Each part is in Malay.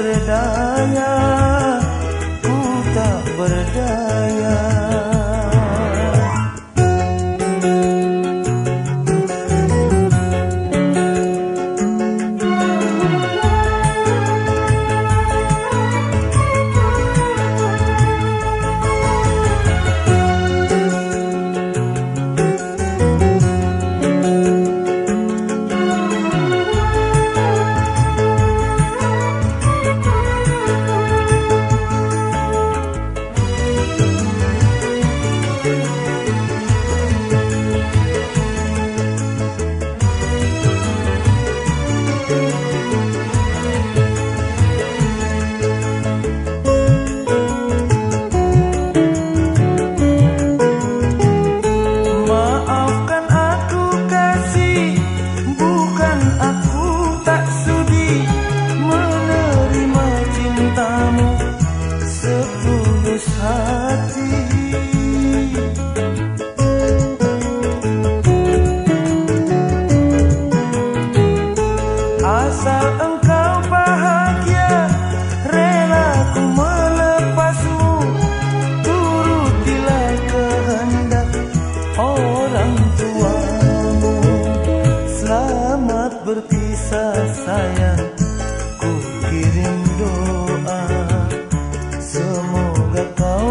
por.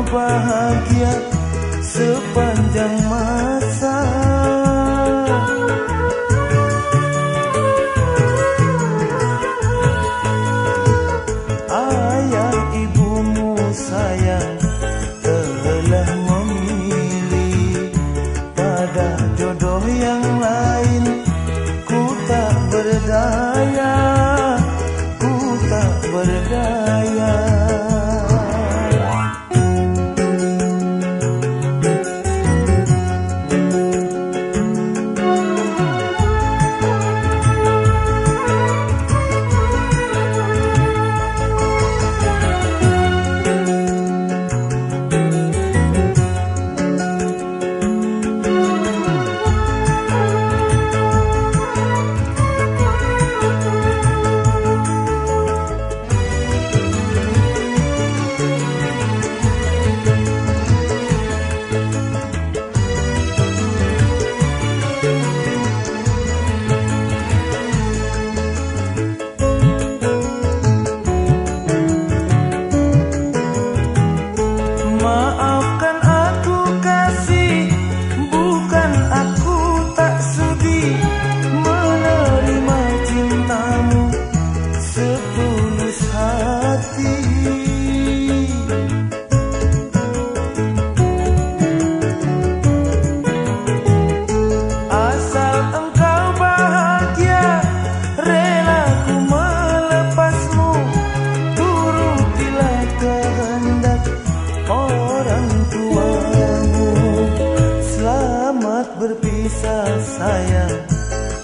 Bahagia Sepanjang masa. Ayah ibumu sayang Telah memilih Pada jodoh yang lain. Ku tak berdaya Ku tak berdaya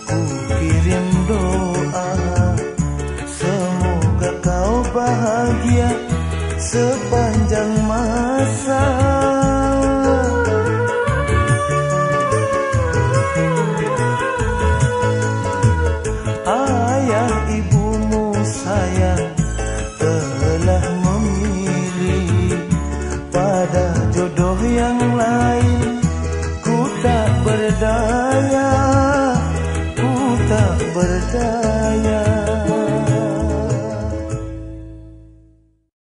Ku kirim doa. Semoga kau bahagia Sepanjang masa. Ayah ibumu sayang Telah memilih Pada jodoh yang lain. Ku tak berdaya love.